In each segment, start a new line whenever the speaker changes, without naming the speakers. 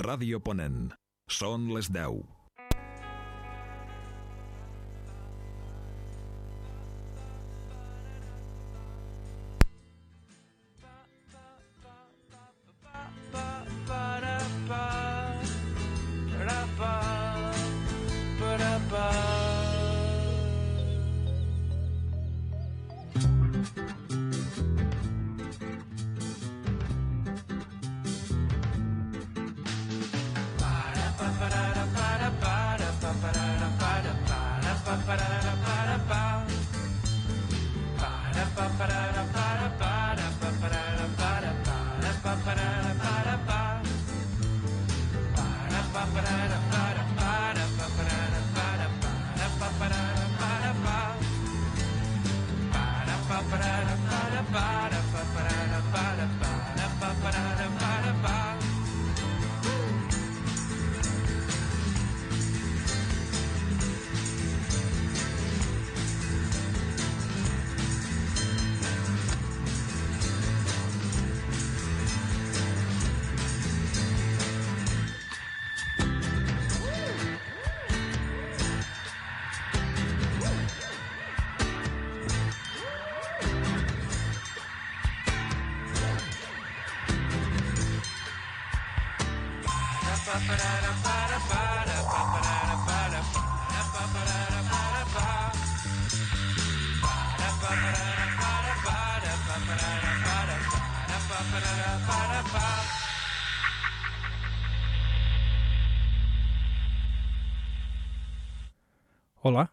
Ràdio Ponent. Són les 10.
Hola,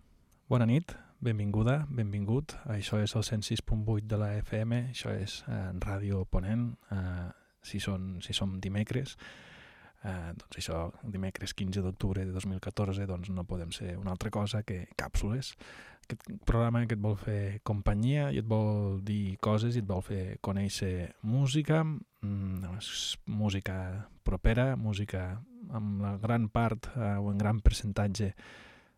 bona nit, benvinguda, benvingut. Això és el 106.8 de la FM, això és eh, Ràdio Ponent, eh, si, són, si som dimecres. Eh, doncs això, dimecres 15 d'octubre de 2014, doncs no podem ser una altra cosa que càpsules. Aquest programa que et vol fer companyia i et vol dir coses i et vol fer conèixer música, mm, música propera, música amb la gran part eh, o en gran percentatge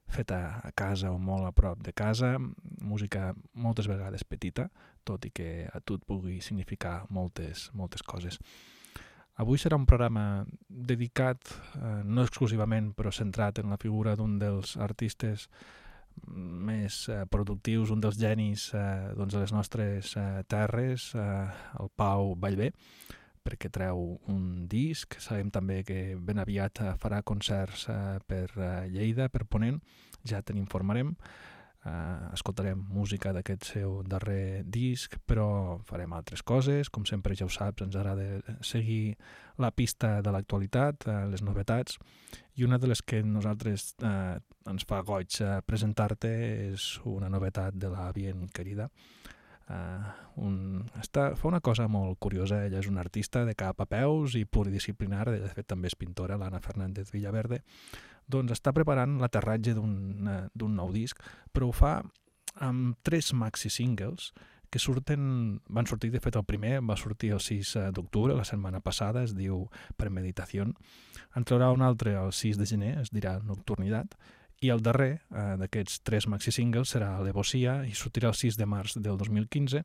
feta a casa o molt a prop de casa, música moltes vegades petita, tot i que a tu et pugui significar moltes, moltes coses. Avui serà un programa dedicat, eh, no exclusivament, però centrat en la figura d'un dels artistes més eh, productius, un dels genis eh, doncs, de les nostres eh, terres, eh, el Pau Vallvé, perquè treu un disc. Sabem també que ben aviat eh, farà concerts eh, per eh, Lleida, per Ponent, ja te n'informarem. Escoltarem música d'aquest seu darrer disc, però farem altres coses. Com sempre ja ho saps, ens agrada seguir la pista de l'actualitat, les novetats, i una de les que nosaltres ens fa goig presentar-te és una novetat de la bien querida, Uh, un, està, fa una cosa molt curiosa, ella és una artista de cap a peus i pluridisciplinar, de fet també és pintora, l'Anna Fernández Villaverde, doncs està preparant l'aterratge d'un nou disc, però ho fa amb tres maxi singles que surten, van sortir, de fet el primer va sortir el 6 d'octubre, la setmana passada, es diu Premeditació, en traurà un altre el 6 de gener, es dirà Nocturnitat, i el darrer eh, d'aquests tres maxi singles serà Levosia i sortirà el 6 de març del 2015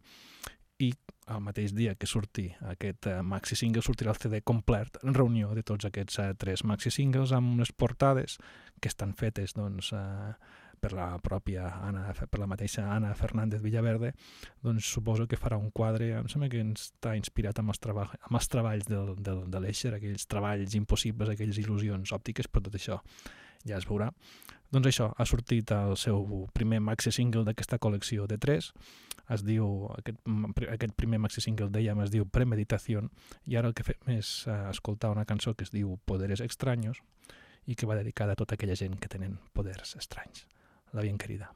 i el mateix dia que surti aquest eh, maxi single sortirà el CD complet en reunió de tots aquests eh, tres maxi singles amb unes portades que estan fetes doncs, eh, per la pròpia Anna, per la mateixa Anna Fernández Villaverde, doncs suposo que farà un quadre, em sembla que està inspirat amb els, treball, amb els treballs del, del, de l'Eixer, aquells treballs impossibles, aquelles il·lusions òptiques, però tot això ja es veurà. Doncs això, ha sortit el seu primer maxi single d'aquesta col·lecció de tres, es diu, aquest, aquest primer maxi single dèiem es diu Premeditació, i ara el que fem és uh, escoltar una cançó que es diu Poderes Extraños, i que va dedicada a tota aquella gent que tenen poders estranys. La bien querida.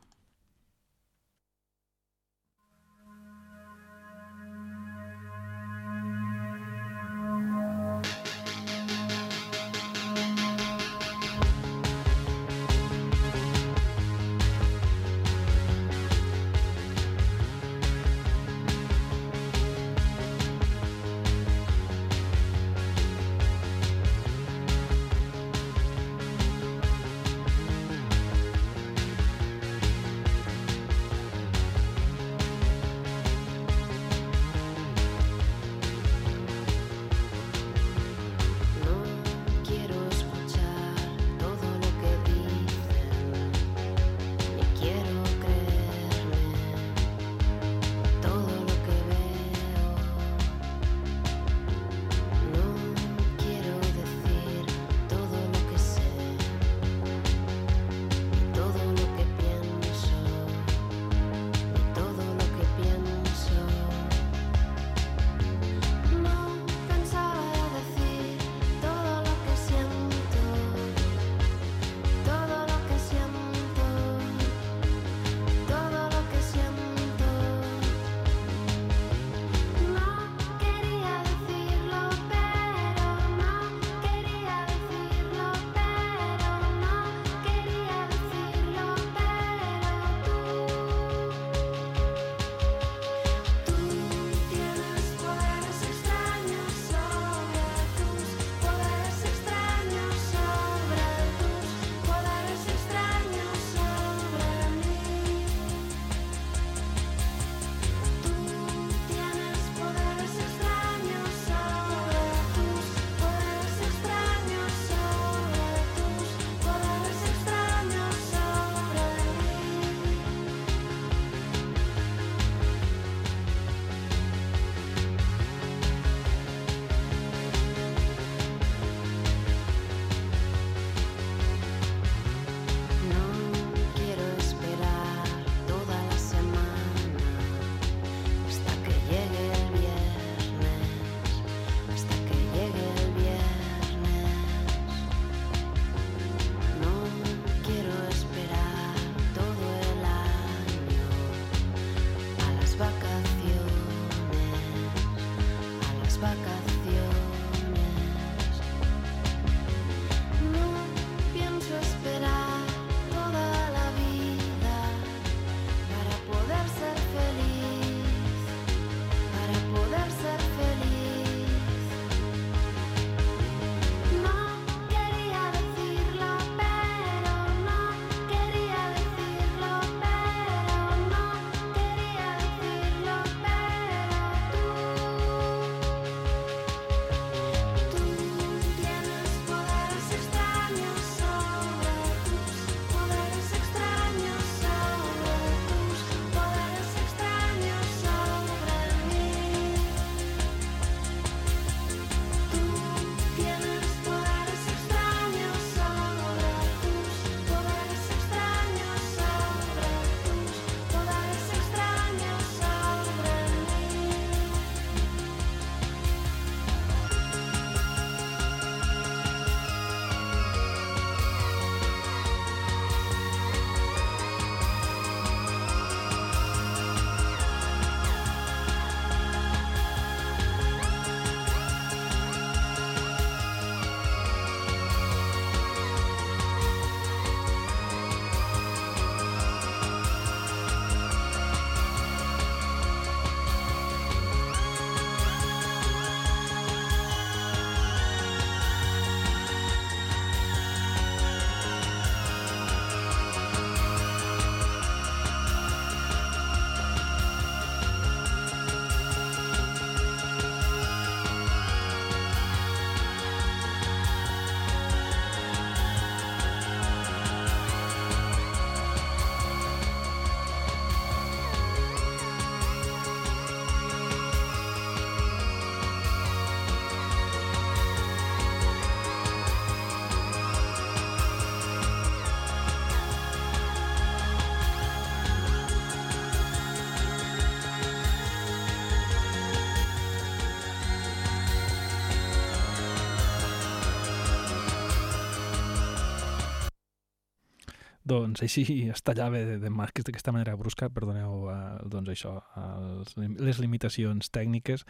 Doncs així es tallava de, de d'aquesta manera brusca, perdoneu, uh, doncs això, els, les limitacions tècniques.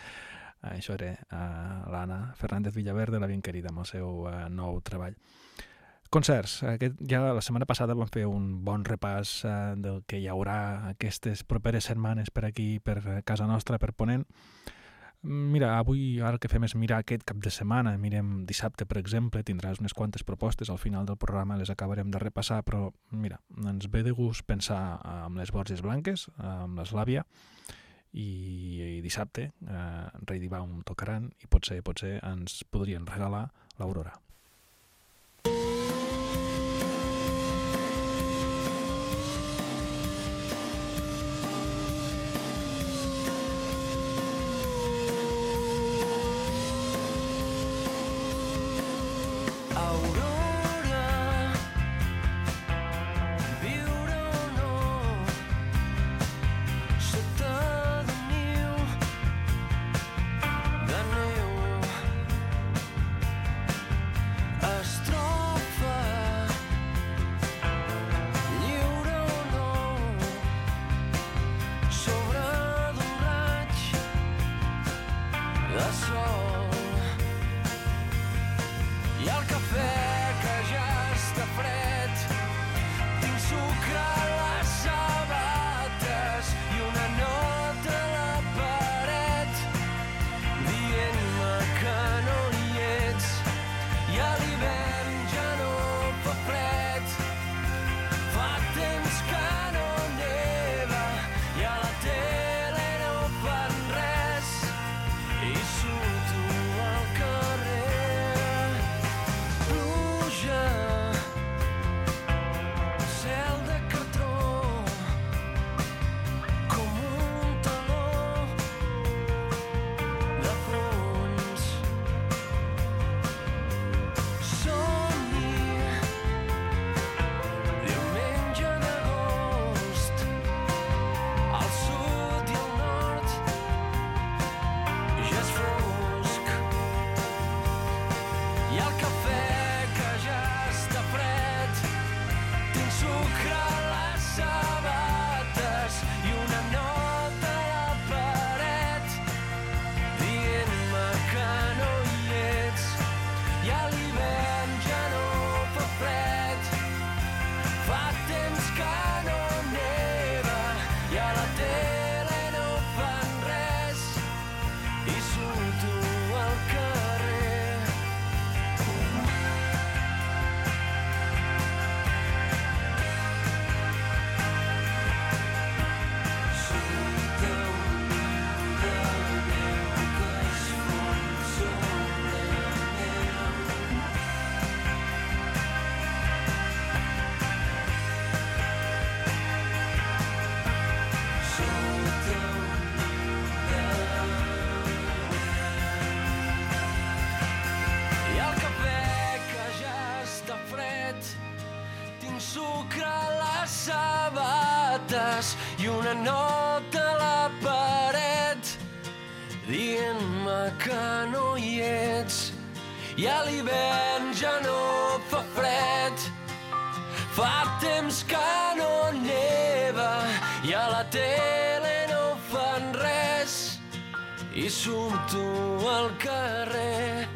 Uh, això era uh, l'Anna Fernández Villaverde, la ben querida, amb el seu uh, nou treball. Concerts. Aquest, ja la setmana passada vam fer un bon repàs uh, del que hi haurà aquestes properes setmanes per aquí, per casa nostra, per Ponent. Mira, avui ara el que fem és mirar aquest cap de setmana. Mirem dissabte, per exemple, tindràs unes quantes propostes. Al final del programa les acabarem de repassar, però mira, ens ve de gust pensar amb les Borges Blanques, amb l'Eslàvia, i, i dissabte eh, Rei Dibaum tocaran i potser, potser ens podrien regalar l'Aurora.
La tele no fan res i surto al carrer.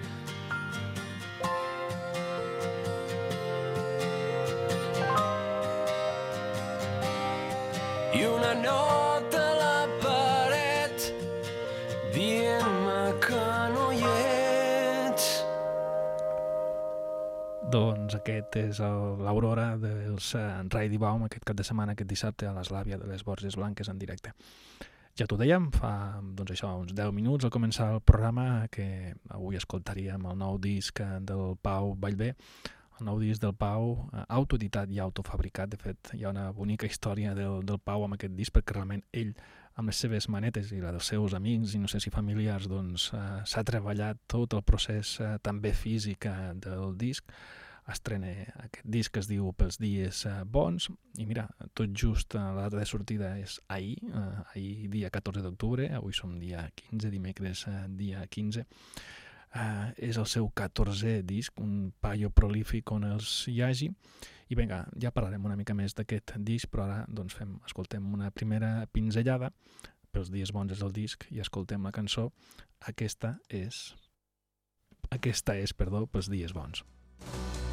Aquest és l'Aurora dels uh, Rai Baum aquest cap de setmana, aquest dissabte, a l'Eslàvia de les Borges Blanques en directe. Ja t'ho dèiem, fa doncs això, uns 10 minuts al començar el programa que avui escoltaríem el nou disc eh, del Pau Vallvé, el nou disc del Pau, eh, autoeditat i autofabricat. De fet, hi ha una bonica història del, del Pau amb aquest disc perquè realment ell, amb les seves manetes i la dels seus amics i no sé si familiars, doncs eh, s'ha treballat tot el procés eh, també físic del disc estrena aquest disc que es diu Pels dies eh, bons. I mira, tot just eh, la data de sortida és ahir, eh, ahir dia 14 d'octubre, avui som dia 15, dimecres eh, dia 15 eh, és el seu 14è disc, un paio prolífic on els hi hagi. I vinga, ja parlarem una mica més d'aquest disc però ara doncs fem, escoltem una primera pinzellada. Pels dies bons és el disc i escoltem la cançó. Aquesta és aquesta és, perdó, pels dies bons.
I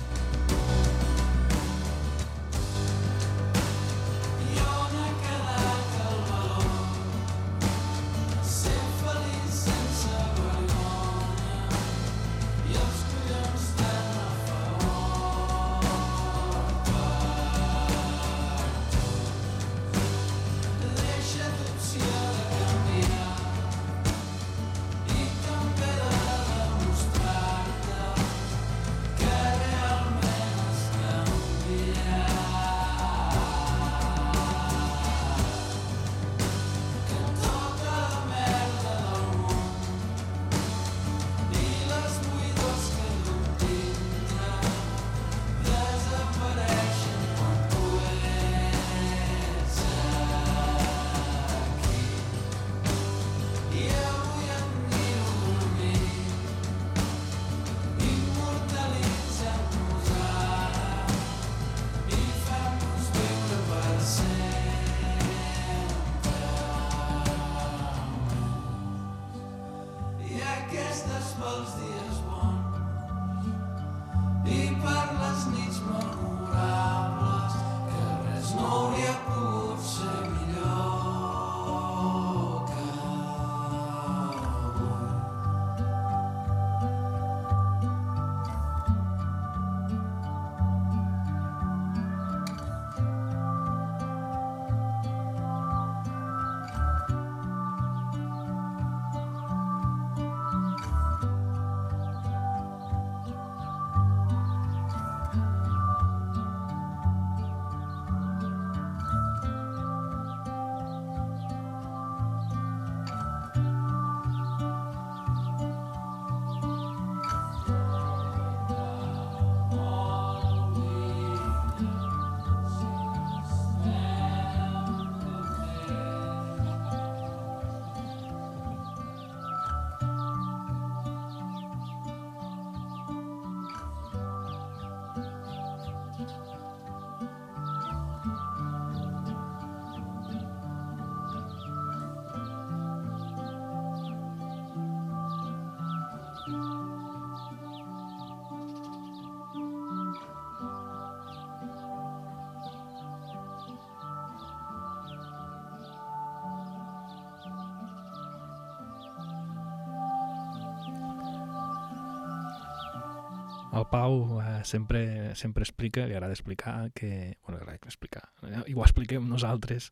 El Pau eh, sempre, sempre explica, li agrada explicar que... Bueno, li agrada explicar, i ho expliquem nosaltres,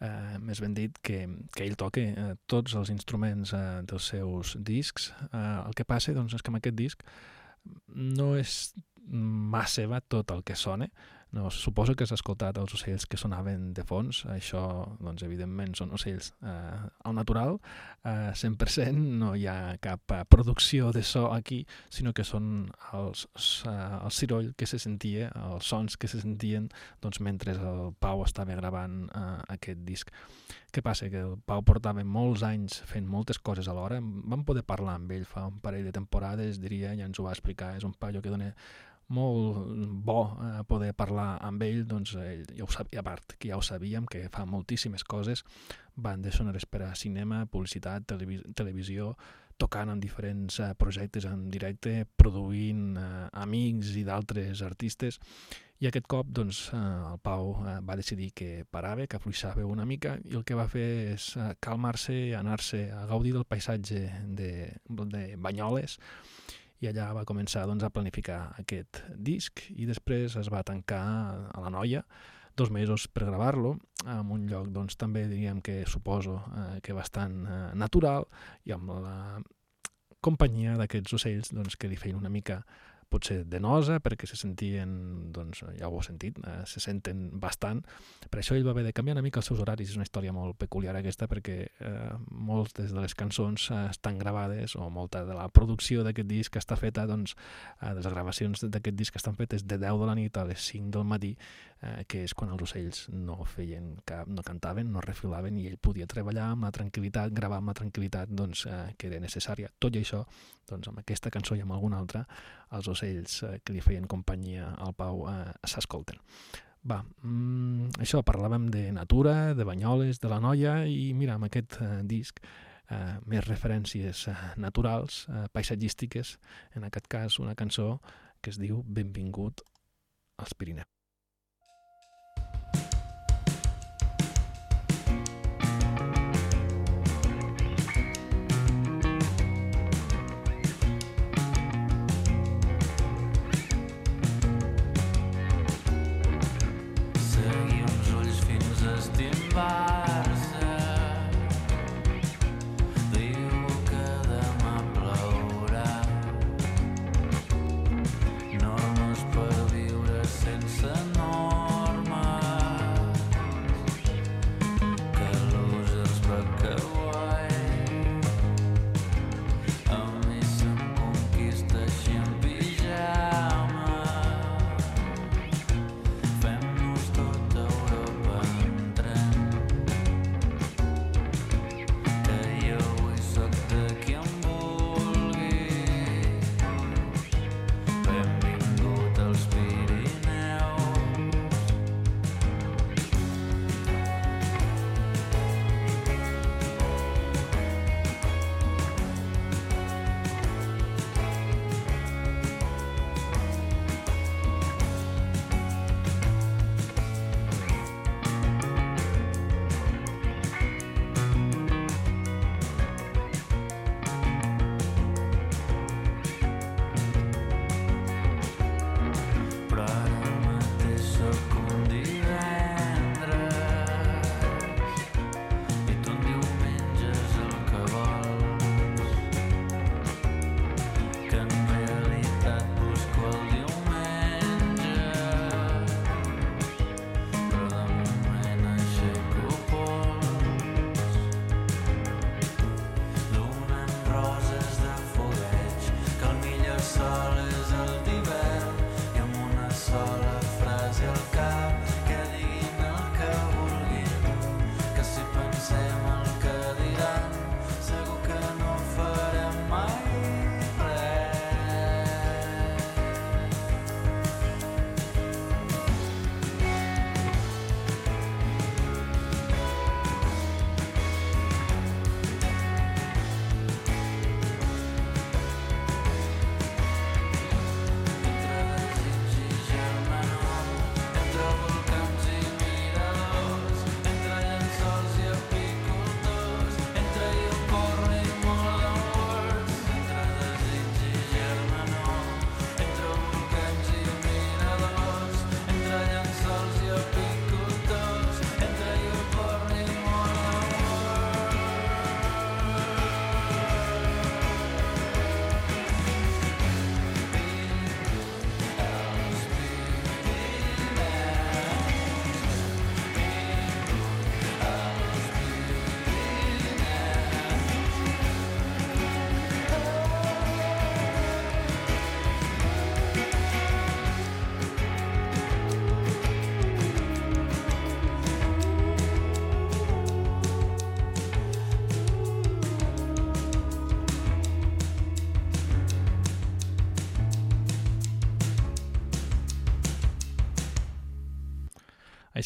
eh, més ben dit, que, que ell toca eh, tots els instruments eh, dels seus discs. Eh, el que passa doncs, és que amb aquest disc no és mà seva tot el que sona, No, suposo que has escoltat els ocells que sonaven de fons, això, doncs, evidentment, són ocells eh, al natural, eh, 100%, no hi ha cap eh, producció de so aquí, sinó que són els, eh, el ciroll que se sentia, els sons que se sentien doncs, mentre el Pau estava gravant eh, aquest disc. Què passa? Que el Pau portava molts anys fent moltes coses alhora, vam poder parlar amb ell fa un parell de temporades, diria, ja ens ho va explicar, és un paio que dona molt bo eh, poder parlar amb ell, doncs ell ja ho sabia, a part que ja ho sabíem, que fa moltíssimes coses, bandes sonores per a cinema, publicitat, televis televisió, tocant en diferents eh, projectes en directe, produint eh, amics i d'altres artistes, i aquest cop doncs, eh, el Pau eh, va decidir que parava, que afluixava una mica, i el que va fer és eh, calmar-se, anar-se a gaudir del paisatge de, de Banyoles, i allà va començar doncs, a planificar aquest disc i després es va tancar a la noia dos mesos per gravar-lo en un lloc doncs, també diríem que suposo eh, que bastant eh, natural i amb la companyia d'aquests ocells doncs, que li feien una mica potser de nosa, perquè se sentien, doncs, ja ho heu sentit, eh, se senten bastant. Per això ell va haver de canviar una mica els seus horaris. És una història molt peculiar aquesta, perquè eh, moltes de les cançons eh, estan gravades, o molta de la producció d'aquest disc està feta, doncs, eh, les gravacions d'aquest disc estan fetes de 10 de la nit a les 5 del matí, eh, que és quan els ocells no feien cap, no cantaven, no refilaven, i ell podia treballar amb la tranquil·litat, gravar amb la tranquil·litat doncs, eh, que era necessària. Tot i això, doncs, amb aquesta cançó i amb alguna altra, els ocells eh, que li feien companyia al Pau eh, s'escolten. Va, mm, això, parlàvem de natura, de banyoles, de la noia, i mira, amb aquest eh, disc eh, més referències eh, naturals, eh, paisatgístiques, en aquest cas una cançó que es diu Benvingut als Pirineus.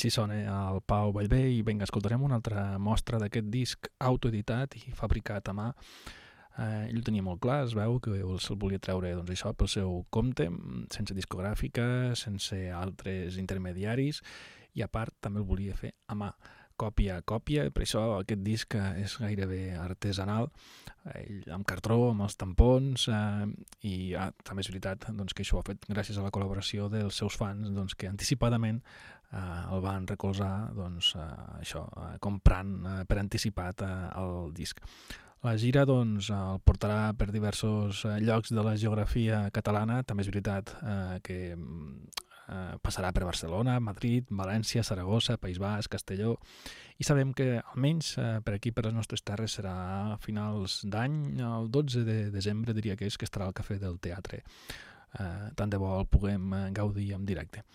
Així sona el Pau Vallvé i vinga, escoltarem una altra mostra d'aquest disc autoeditat i fabricat a mà. Eh, ell ho tenia molt clar, es veu que se'l volia treure doncs, això pel seu compte, sense discogràfica, sense altres intermediaris, i a part també el volia fer a mà còpia a còpia, per això aquest disc és gairebé artesanal, ell amb cartró, amb els tampons, eh, i ah, també és veritat doncs, que això ho ha fet gràcies a la col·laboració dels seus fans doncs, que anticipadament eh, el van recolzar doncs, eh, això, eh, comprant eh, per anticipat eh, el disc. La gira doncs, el portarà per diversos eh, llocs de la geografia catalana. També és veritat eh, que eh, passarà per Barcelona, Madrid, València, Saragossa, País Basc, Castelló, i sabem que almenys eh, per aquí, per les nostres terres, serà a finals d'any, el 12 de desembre diria que és que estarà al Cafè del Teatre. Eh, tant de bo el puguem gaudir en directe.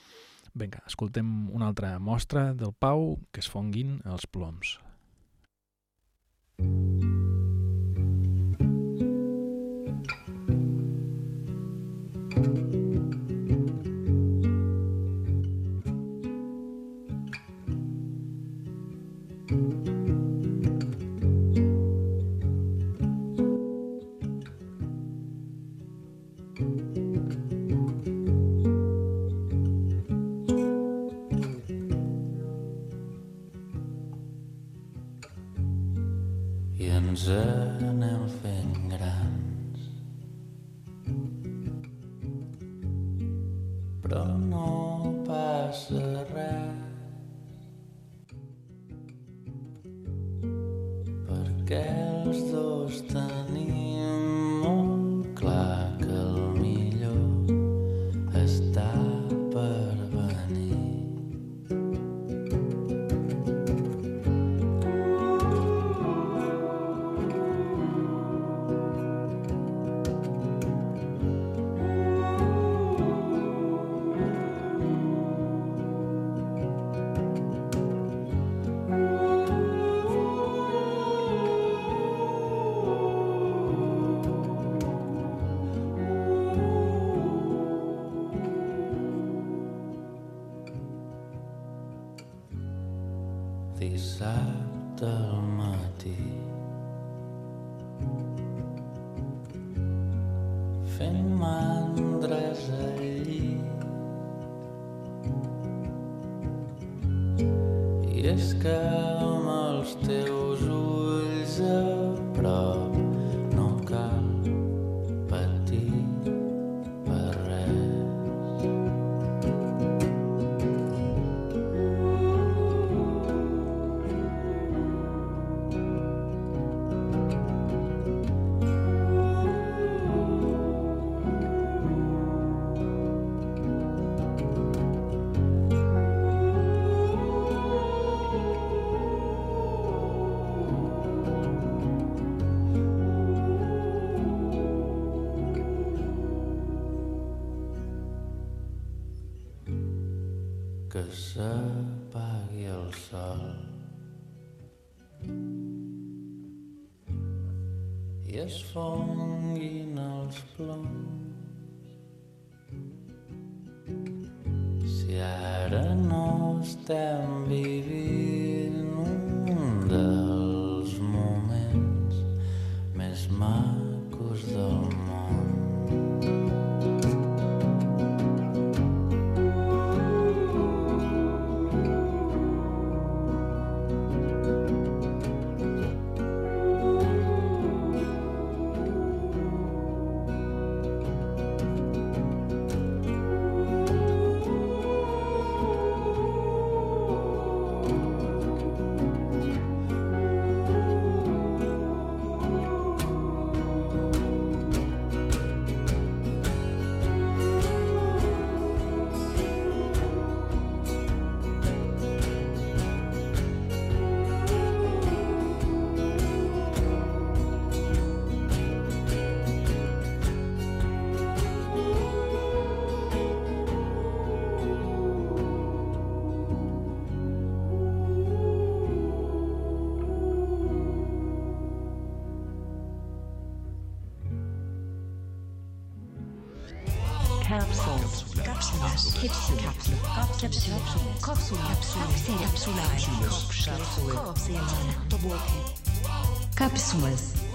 Vinga, escoltem una altra mostra del Pau, que es fonguin els ploms.
i s'apagui el sol i es fonguin els ploms. Si ara no estem vivint Cápsulas.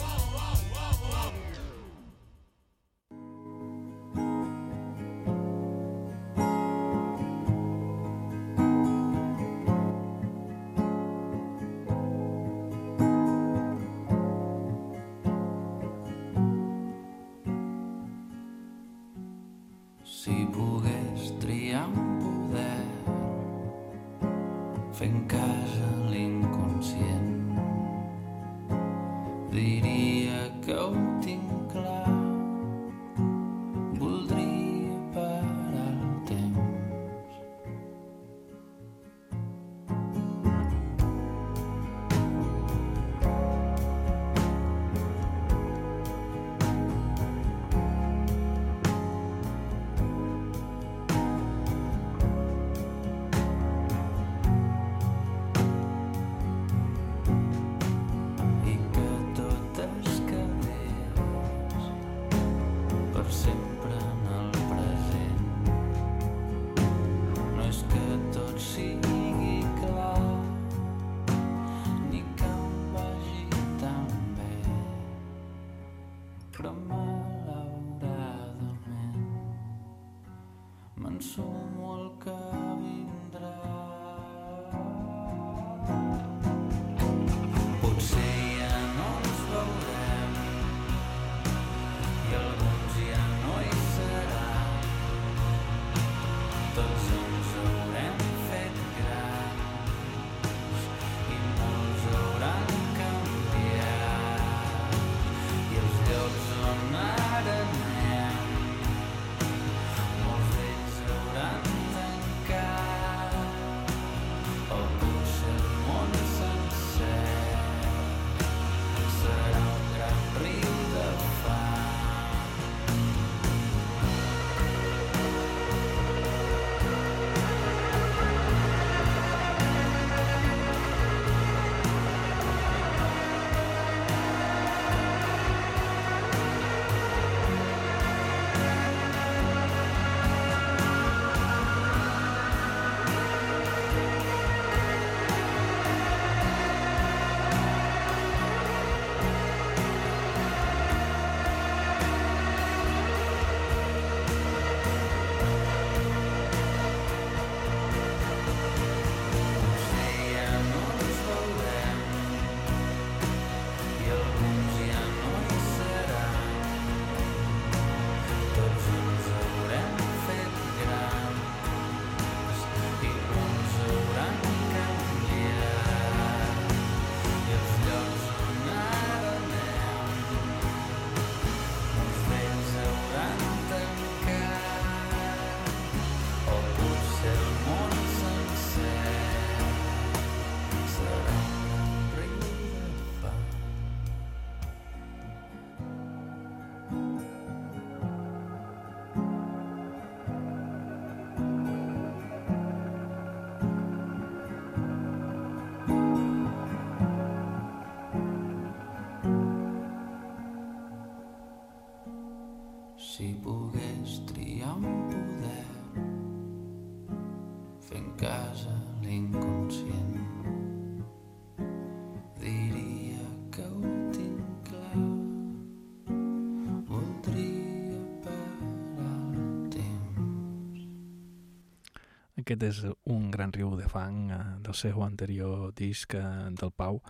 Aquest és un gran riu de fang eh, del seu anterior disc eh, del Pau,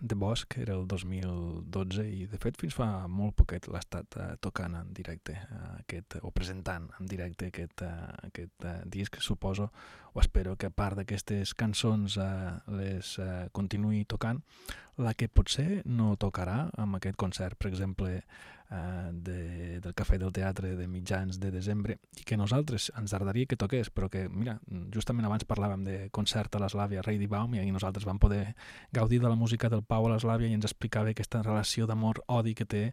de Bosch, era el 2012, i de fet fins fa molt poquet l'ha estat eh, tocant en directe, eh, aquest, o presentant en directe aquest, eh, aquest eh, disc, suposo, o espero que a part d'aquestes cançons eh, les eh, continuï tocant, la que potser no tocarà amb aquest concert, per exemple, de, del Cafè del Teatre de mitjans de desembre i que nosaltres ens agradaria que toqués, però que, mira, justament abans parlàvem de concert a l'Eslàvia, Rei Baum, i nosaltres vam poder gaudir de la música del Pau a l'Eslàvia i ens explicava aquesta relació d'amor-odi que té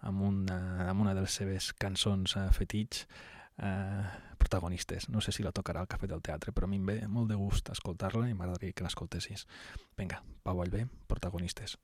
amb una, amb una de les seves cançons eh, fetits eh, protagonistes. No sé si la tocarà al Cafè del Teatre, però a mi em ve molt de gust escoltar-la i m'agradaria que l'escoltessis. Vinga, Pau Allbé, protagonistes.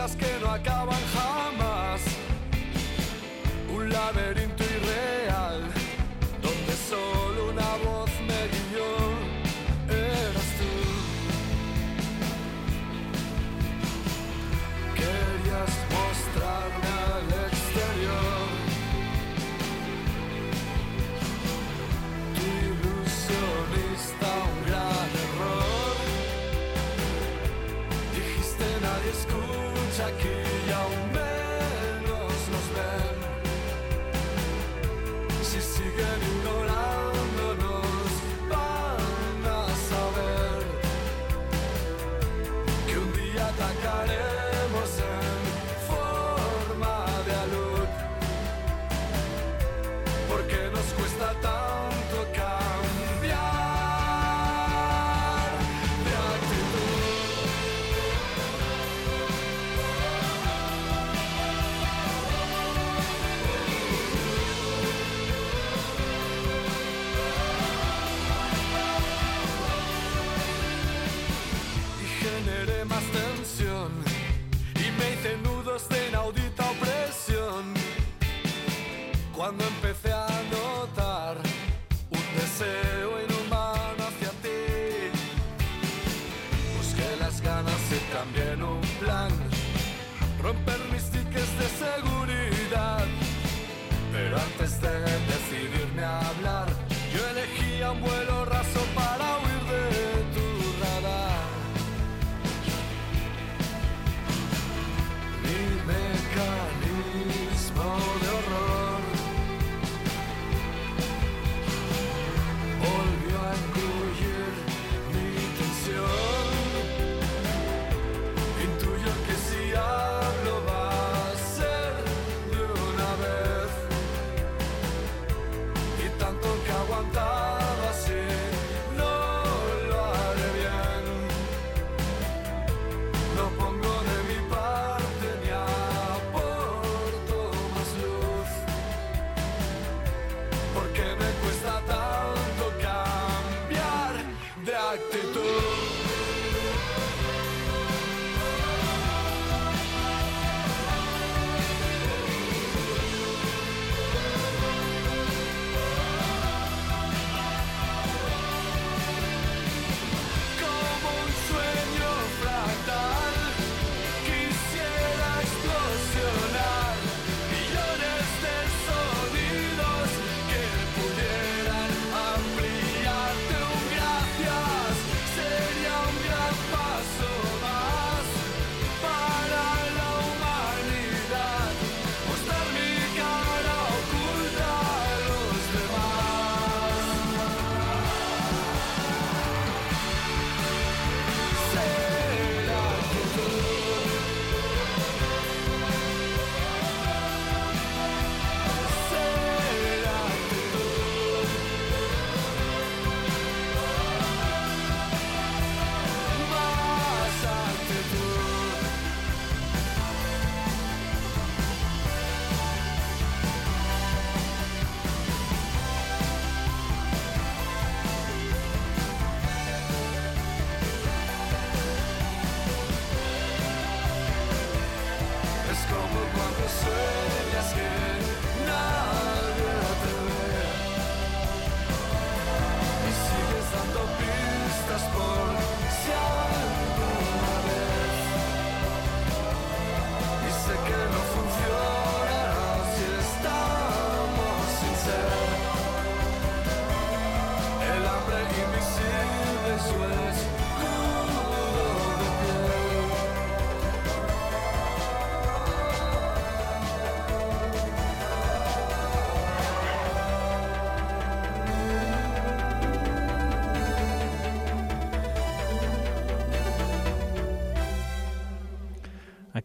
cosas que no acaban jamás. Un laberinto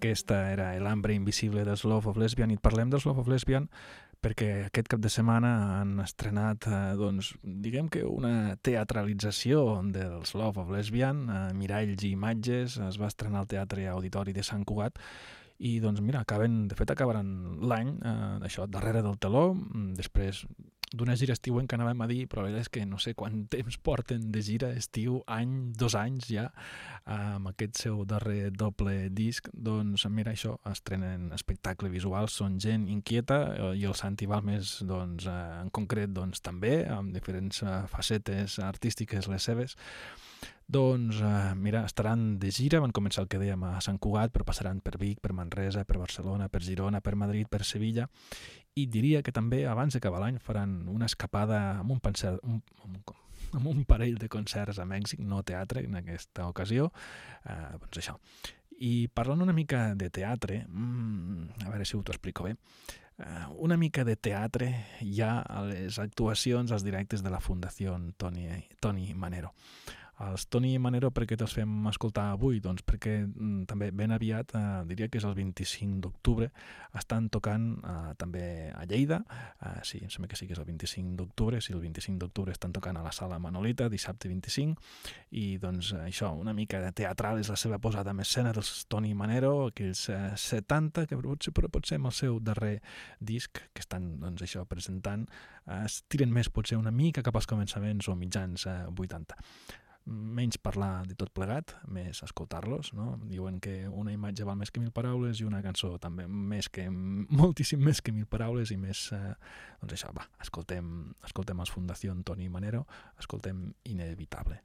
Aquesta era El hambre invisible
dels Love of Lesbian i parlem dels Love of Lesbian perquè aquest cap de setmana han estrenat, eh, doncs, diguem que una teatralització dels Love of Lesbian, eh, Miralls i Imatges, es va estrenar al Teatre Auditori de Sant Cugat, i doncs mira, acaben, de fet acabaran l'any, eh, això, darrere del teló, mm, després d'una gira estiuent que anàvem a dir, però la veritat és que no sé quant temps porten de gira estiu, any, dos anys ja, amb aquest seu darrer doble disc, doncs mira això, estrenen espectacle visual, són gent inquieta eh, i el Santi Balmes, doncs, eh, en concret, doncs també, amb diferents eh, facetes artístiques les seves, doncs, eh, mira, estaran de gira, van començar el que dèiem a Sant Cugat, però passaran per Vic, per Manresa, per Barcelona, per Girona, per Madrid, per Sevilla, i diria que també abans d'acabar l'any faran una escapada amb un, pensar, un, amb, un, amb un parell de concerts a Mèxic, no teatre en aquesta ocasió, eh, doncs això. I parlant una mica de teatre, mmm, a veure si ho t'ho explico bé, eh, una mica de teatre hi ha a les actuacions, als directes de la Fundació Toni, Toni Manero. Els Toni Manero, per què te'ls fem escoltar avui? Doncs perquè mm, també ben aviat, eh, diria que és el 25 d'octubre, estan tocant eh, també a Lleida, eh, sí, em sembla que sí que és el 25 d'octubre, sí, el 25 d'octubre estan tocant a la sala Manolita, dissabte 25, i doncs això, una mica de teatral és la seva posada en escena dels Toni Manero, aquells eh, 70, que potser, però potser amb el seu darrer disc que estan doncs, això presentant, eh, es tiren més potser una mica cap als començaments o mitjans eh, 80 menys parlar de tot plegat, més escoltar-los, no? Diuen que una imatge val més que mil paraules i una cançó també més que, moltíssim més que mil paraules i més, eh, doncs això, va, escoltem, escoltem els Fundació Toni Manero, escoltem Inevitable.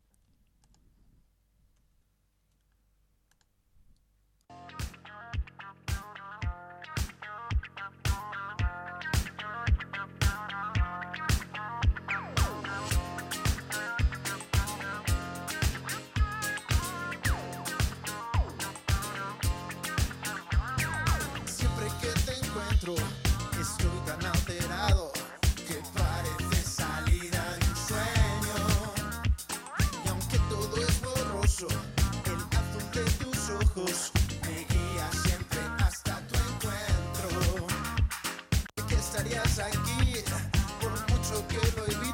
Que lo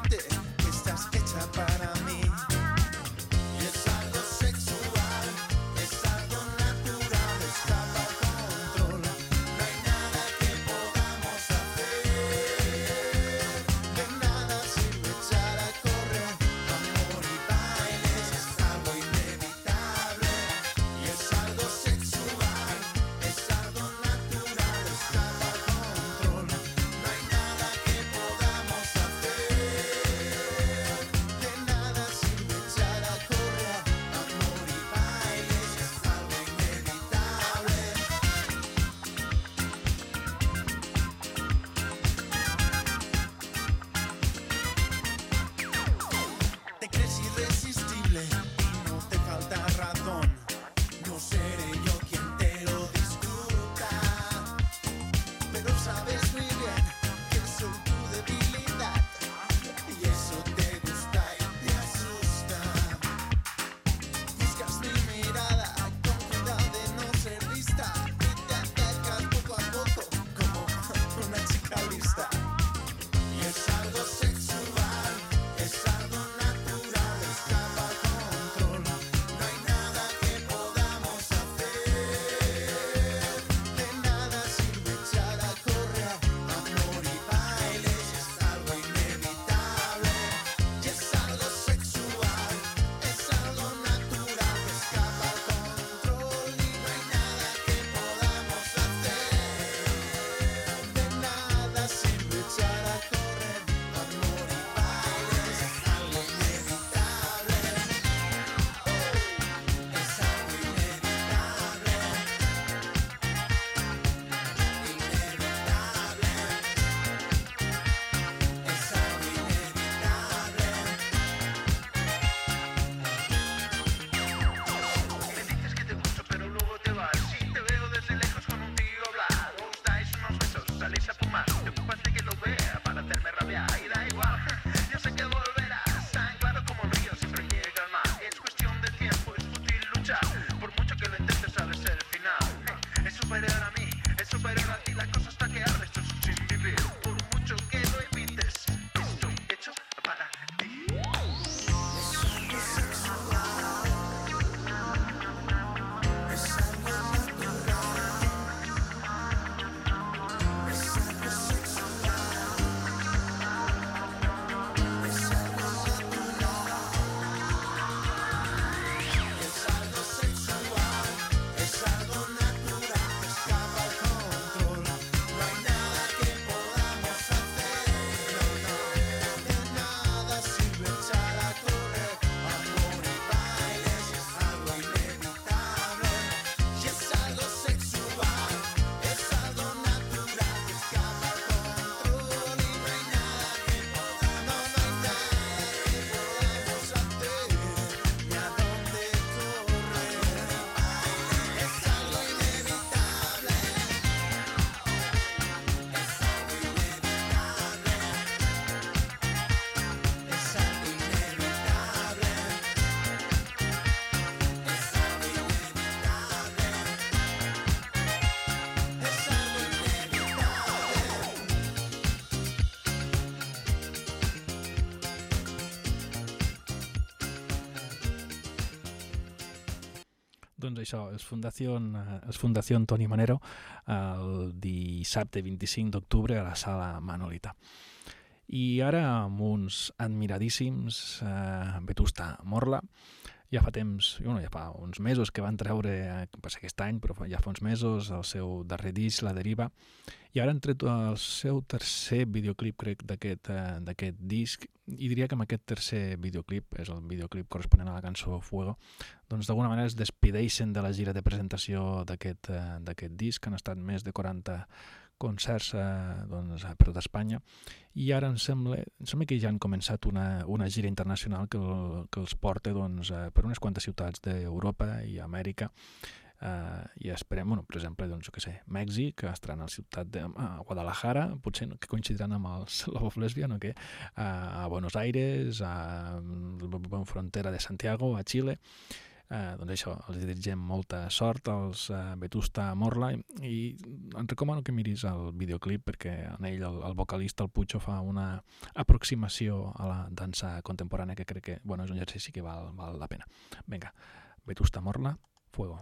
això, és Fundació, és Fundació Toni Manero el dissabte 25 d'octubre a la sala Manolita. I ara amb uns admiradíssims eh, Vetusta Morla, ja fa temps, bueno, ja fa uns mesos que van treure, eh, va ser aquest any, però ja fa uns mesos, el seu darrer disc, La Deriva, i ara han tret el seu tercer videoclip, crec, d'aquest eh, d'aquest disc, i diria que amb aquest tercer videoclip, és el videoclip corresponent a la cançó Fuego, doncs d'alguna manera es despideixen de la gira de presentació d'aquest eh, disc, han estat més de 40 concerts eh, doncs, per tot Espanya i ara em sembla, em sembla que ja han començat una, una gira internacional que, el, que els porta doncs, eh, per unes quantes ciutats d'Europa i Amèrica eh, i esperem, bueno, per exemple, doncs, que sé, Mèxic, que estaran a la ciutat de a Guadalajara, potser que coincidiran amb els Lobos Lesbian, o què? A, a Buenos Aires, a, a frontera de Santiago, a Xile, eh, doncs això, els desitgem molta sort als eh, Vetusta Morla i, i et recomano que miris el videoclip perquè en ell el, el vocalista, el Pucho, fa una aproximació a la dansa contemporània que crec que bueno, és un exercici que val, val la pena. Vinga, Vetusta Morla, fuego.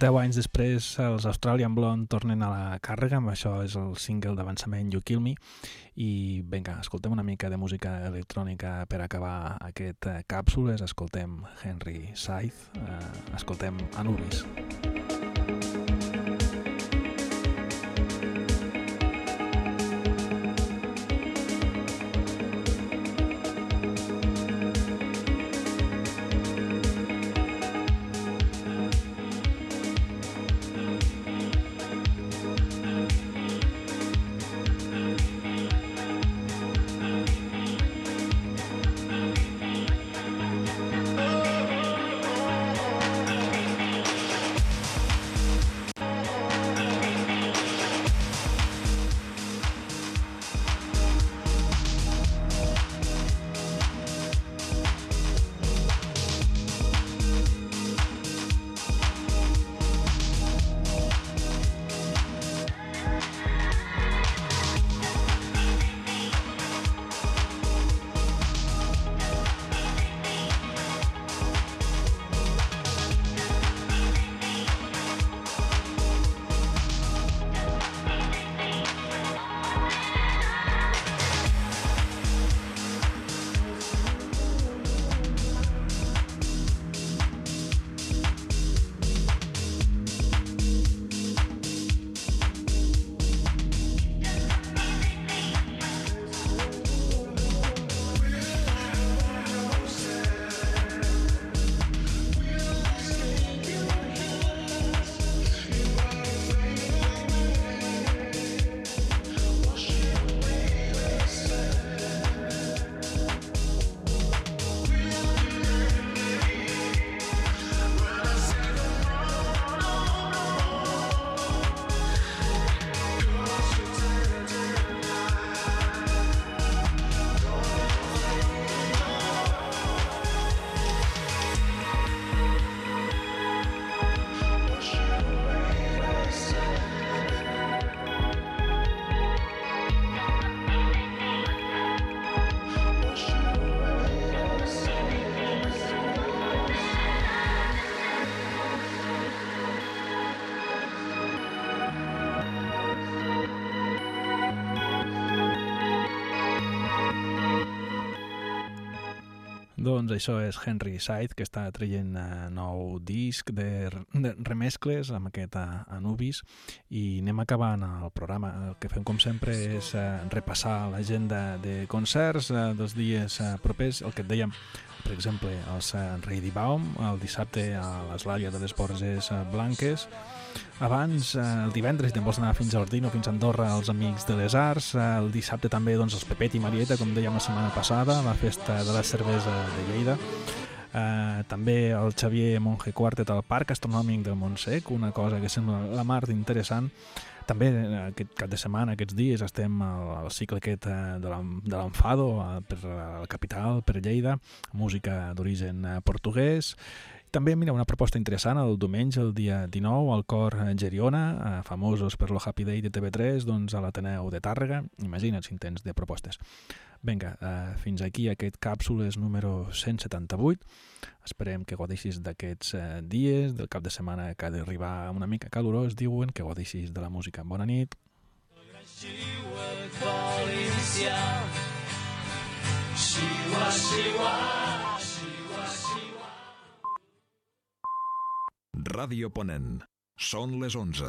Deu anys després, els Australian Blonde tornen a la càrrega, amb això és el single d'avançament You Kill Me, i vinga, escoltem una mica de música electrònica per acabar aquest eh, càpsules, escoltem Henry Scythe, eh, escoltem Anubis. Doncs això és Henry Scythe, que està traient uh, nou disc de, de remescles amb aquest uh, Anubis i anem acabant el programa. El que fem, com sempre, és uh, repassar l'agenda de concerts uh, dels dies uh, propers. El que et dèiem, per exemple, els eh, Reidi Baum, el dissabte a l'Eslària de les Borges eh, Blanques, abans, eh, el divendres, te'n vols anar fins a Ordino, fins a Andorra, els Amics de les Arts, eh, el dissabte també doncs, els Pepet i Marieta, com dèiem la setmana passada, la festa de la cervesa de Lleida, Eh, també el Xavier Monge Quartet al Parc Astronòmic del Montsec, una cosa que sembla la mar d'interessant. També eh, aquest cap de setmana, aquests dies, estem al, al cicle aquest eh, de l'Enfado eh, per la capital, per Lleida, música d'origen portuguès. També, mira, una proposta interessant, el diumenge, el dia 19, al cor eh, Geriona, eh, famosos per lo Happy Day de TV3, doncs a l'Ateneu de Tàrrega. Imagina't si en tens de propostes. Vinga, eh, fins aquí aquest càpsules número 178. Esperem que godeixis d'aquests eh, dies, del cap de setmana que ha d'arribar una mica calorós, diuen, que godeixis de la música. Bona nit.
Ràdio Ponent. Són les 11.